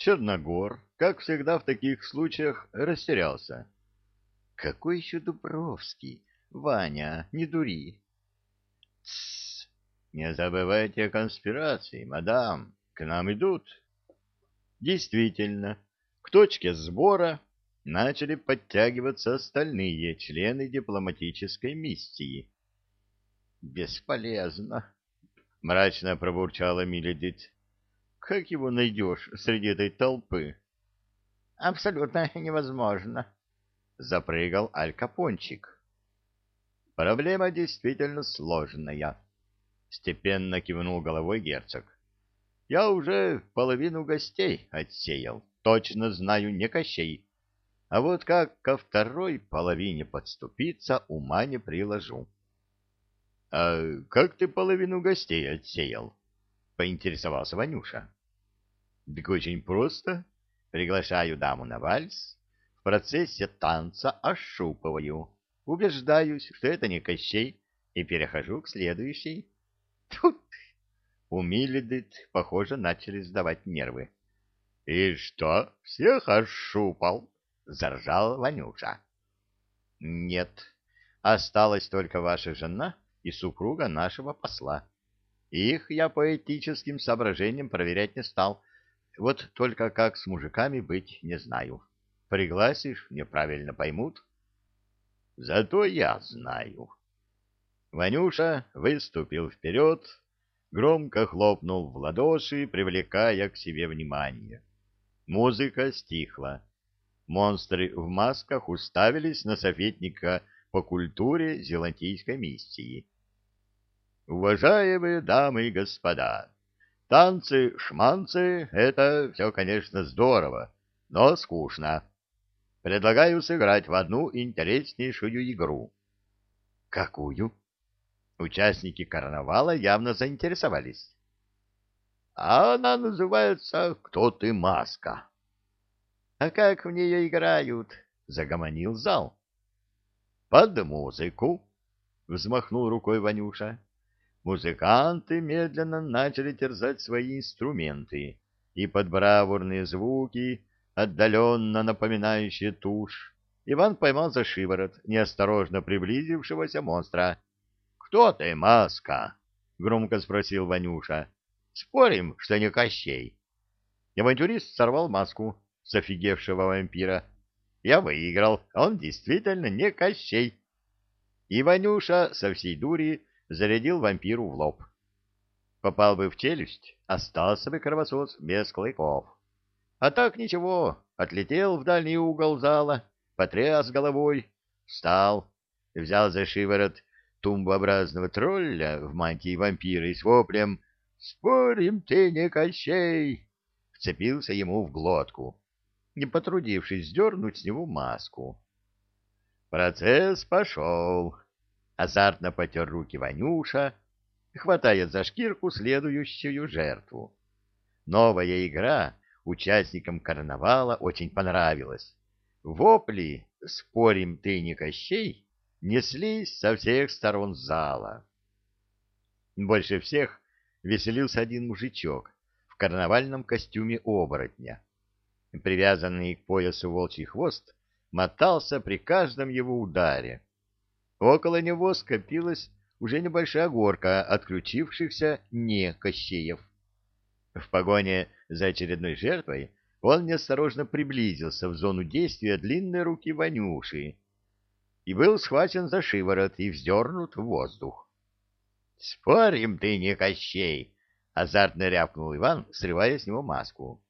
Черногор, как всегда в таких случаях, растерялся. Какой еще Дубровский? Ваня, не дури. Тссс, не забывайте о конспирации, мадам, к нам идут. Действительно, к точке сбора начали подтягиваться остальные члены дипломатической миссии. «Бесполезно», — мрачно пробурчала Миледит. «Как его найдешь среди этой толпы?» «Абсолютно невозможно», — запрыгал Аль Капончик. «Проблема действительно сложная», — степенно кивнул головой герцог. «Я уже половину гостей отсеял, точно знаю, не Кощей. А вот как ко второй половине подступиться, ума не приложу». — А как ты половину гостей отсеял? — поинтересовался Ванюша. — Так очень просто. Приглашаю даму на вальс, в процессе танца ошупываю, убеждаюсь, что это не Кощей, и перехожу к следующей. Тут у Миледит, похоже, начали сдавать нервы. — И что, всех ошупал? — заржал Ванюша. — Нет, осталась только ваша жена и супруга нашего посла. Их я по этическим соображениям проверять не стал. Вот только как с мужиками быть не знаю. Пригласишь, неправильно поймут. Зато я знаю. Ванюша выступил вперед, громко хлопнул в ладоши, привлекая к себе внимание. Музыка стихла. Монстры в масках уставились на советника по культуре зелантийской миссии. Уважаемые дамы и господа, танцы-шманцы — это все, конечно, здорово, но скучно. Предлагаю сыграть в одну интереснейшую игру. Какую? Участники карнавала явно заинтересовались. А она называется «Кто ты, маска?». А как в нее играют? Загомонил зал. Под музыку, взмахнул рукой Ванюша музыканты медленно начали терзать свои инструменты, и под бравурные звуки, отдаленно напоминающие тушь, Иван поймал за шиворот неосторожно приблизившегося монстра. — Кто ты, маска? — громко спросил Ванюша. — Спорим, что не Кощей. Авантюрист сорвал маску с офигевшего вампира. Я выиграл, он действительно не Кощей. И Ванюша со всей дури зарядил вампиру в лоб. Попал бы в челюсть, остался бы кровосос без клыков. А так ничего, отлетел в дальний угол зала, потряс головой, встал, взял за шиворот тумбообразного тролля в мантии вампира и с воплем «Спорим, ты не Кощей!» вцепился ему в глотку, не потрудившись сдернуть с него маску. Процесс пошел азартно потер руки Ванюша, хватая за шкирку следующую жертву. Новая игра участникам карнавала очень понравилась. Вопли «Спорим, ты не Кощей» неслись со всех сторон зала. Больше всех веселился один мужичок в карнавальном костюме оборотня. Привязанный к поясу волчий хвост мотался при каждом его ударе. Около него скопилась уже небольшая горка отключившихся не Кощеев. В погоне за очередной жертвой он неосторожно приблизился в зону действия длинной руки Ванюши и был схвачен за шиворот и вздернут в воздух. — Спорим, ты не Кощей! — азартно рявкнул Иван, срывая с него маску.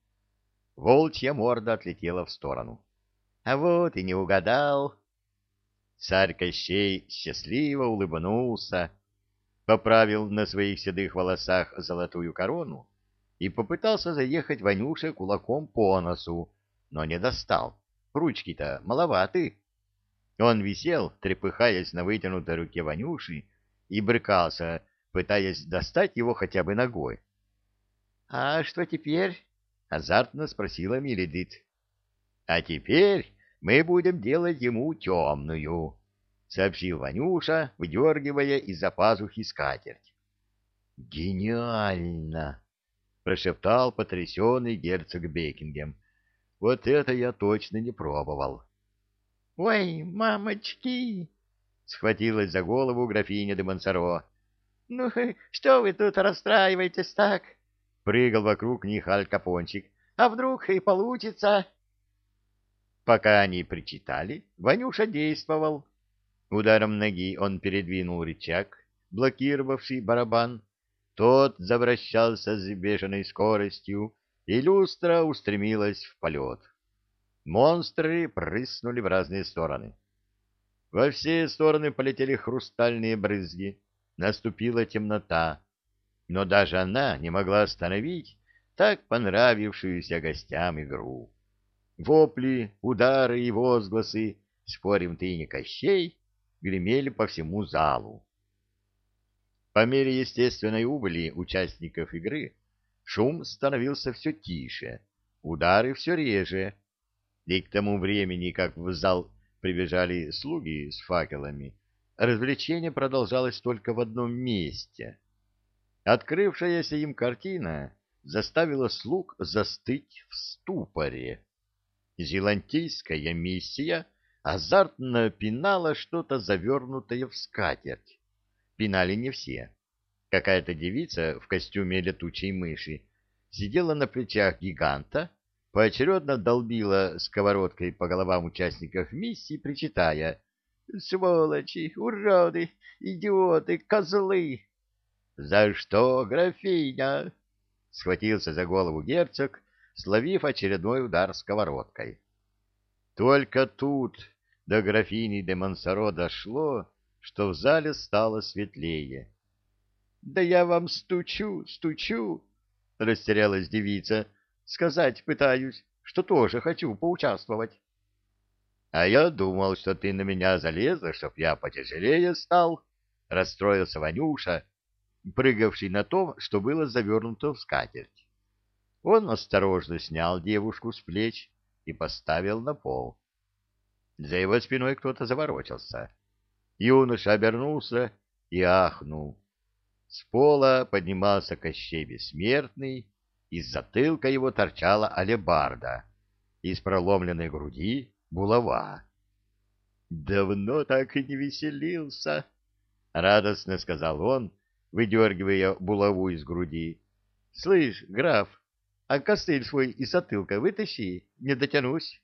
Волчья морда отлетела в сторону. — А вот и не угадал! Царь Кощей счастливо улыбнулся, поправил на своих седых волосах золотую корону и попытался заехать Ванюше кулаком по носу, но не достал. Ручки-то маловаты. Он висел, трепыхаясь на вытянутой руке Ванюши, и брыкался, пытаясь достать его хотя бы ногой. — А что теперь? — азартно спросила Миледит. — А теперь мы будем делать ему темную, — сообщил Ванюша, выдергивая из-за пазухи скатерть. — Гениально! — прошептал потрясенный герцог Бекингем. Вот это я точно не пробовал. — Ой, мамочки! — схватилась за голову графиня де Монсоро. — Ну, что вы тут расстраиваетесь так? — прыгал вокруг них Аль Капончик. — А вдруг и получится? Пока они причитали, Ванюша действовал. Ударом ноги он передвинул рычаг, блокировавший барабан. Тот завращался с бешеной скоростью, и люстра устремилась в полет. Монстры прыснули в разные стороны. Во все стороны полетели хрустальные брызги. Наступила темнота, но даже она не могла остановить так понравившуюся гостям игру. Вопли, удары и возгласы «Спорим, ты не Кощей!» гремели по всему залу. По мере естественной убыли участников игры шум становился все тише, удары все реже, и к тому времени, как в зал прибежали слуги с факелами, развлечение продолжалось только в одном месте. Открывшаяся им картина заставила слуг застыть в ступоре. Зелантийская миссия — азартно пинала что-то завернутое в скатерть. Пинали не все. Какая-то девица в костюме летучей мыши сидела на плечах гиганта, поочередно долбила сковородкой по головам участников миссии, причитая «Сволочи, уроды, идиоты, козлы!» «За что, графиня?» — схватился за голову герцог, словив очередной удар сковородкой. Только тут до графини де Монсоро дошло, что в зале стало светлее. — Да я вам стучу, стучу, — растерялась девица. — Сказать пытаюсь, что тоже хочу поучаствовать. — А я думал, что ты на меня залезла, чтоб я потяжелее стал, — расстроился Ванюша, прыгавший на том, что было завернуто в скатерть. Он осторожно снял девушку с плеч и поставил на пол. За его спиной кто-то заворочился. Юноша обернулся и ахнул. С пола поднимался Кощей Бессмертный, из затылка его торчала алебарда, из проломленной груди — булава. «Давно так и не веселился!» — радостно сказал он, выдергивая булаву из груди. «Слышь, граф, а костыль свой из затылка вытащи, не дотянусь.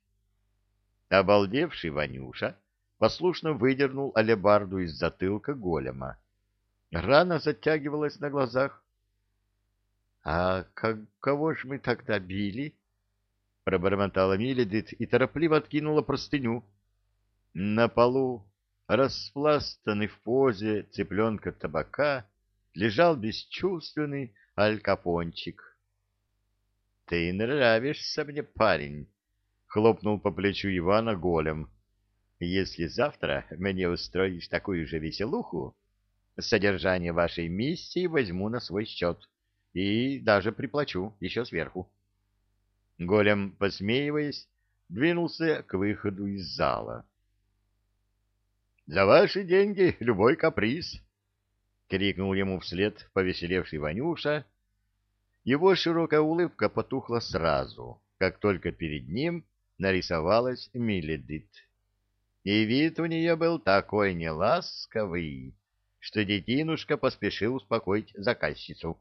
Обалдевший Ванюша послушно выдернул алебарду из затылка голема. Рана затягивалась на глазах. — А как, кого ж мы тогда били? — пробормотала Миледит и торопливо откинула простыню. На полу, распластанный в позе цыпленка табака, лежал бесчувственный алькапончик. — Ты нравишься мне, парень, — хлопнул по плечу Ивана голем. — Если завтра мне устроишь такую же веселуху, содержание вашей миссии возьму на свой счет и даже приплачу еще сверху. Голем, посмеиваясь, двинулся к выходу из зала. — За ваши деньги любой каприз! — крикнул ему вслед повеселевший Ванюша, — его широкая улыбка потухла сразу, как только перед ним нарисовалась Миледит. И вид у нее был такой неласковый, что детинушка поспешил успокоить заказчицу.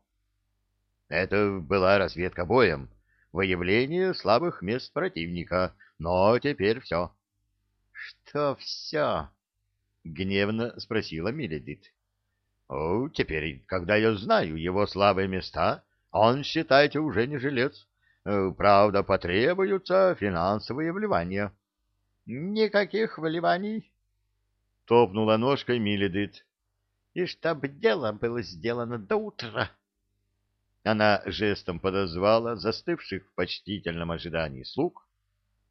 Это была разведка боем, выявление слабых мест противника, но теперь все. — Что все? — гневно спросила Миледит. — Теперь, когда я знаю его слабые места, он, считайте, уже не жилец. Э, правда, потребуются финансовые вливания. — Никаких вливаний, — топнула ножкой Миледит. — И чтоб дело было сделано до утра. Она жестом подозвала застывших в почтительном ожидании слуг,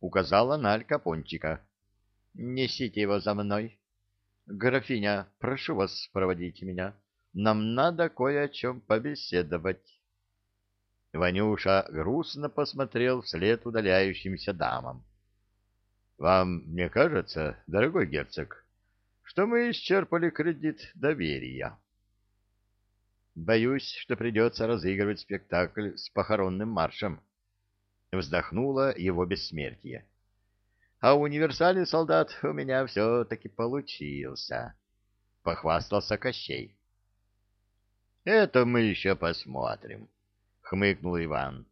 указала на Алькапончика. — Несите его за мной. — Графиня, прошу вас проводить меня. Нам надо кое о чем побеседовать. Ванюша грустно посмотрел вслед удаляющимся дамам. — Вам не кажется, дорогой герцог, что мы исчерпали кредит доверия? Боюсь, что придется разыгрывать спектакль с похоронным маршем. Вздохнула его бессмертие. А универсальный солдат у меня все-таки получился. Похвастался Кощей. Это мы еще посмотрим, хмыкнул Иван.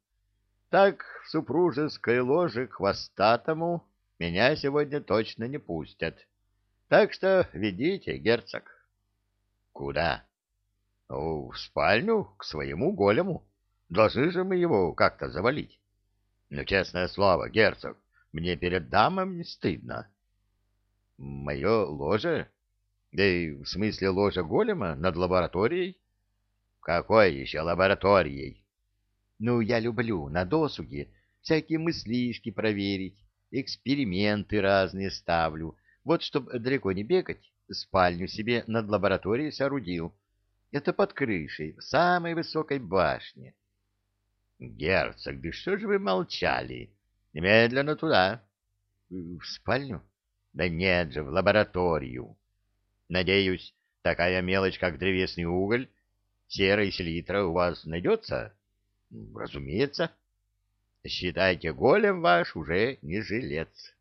Так в супружеской ложе хвостатому меня сегодня точно не пустят. Так что ведите, герцог. Куда? Ну, в спальню, к своему голему. Должны же мы его как-то завалить. Ну, честное слово, герцог, мне перед дамом не стыдно. Мое ложе? Да и в смысле ложа голема над лабораторией? Какой еще лабораторией? Ну, я люблю на досуге всякие мыслишки проверить, эксперименты разные ставлю. Вот, чтобы далеко не бегать, спальню себе над лабораторией соорудил. Это под крышей, в самой высокой башне. Герцог, да что же вы молчали? Немедленно туда. В спальню? Да нет же, в лабораторию. Надеюсь, такая мелочь, как древесный уголь, серой селитра у вас найдется? Разумеется. Считайте, голем ваш уже не жилец.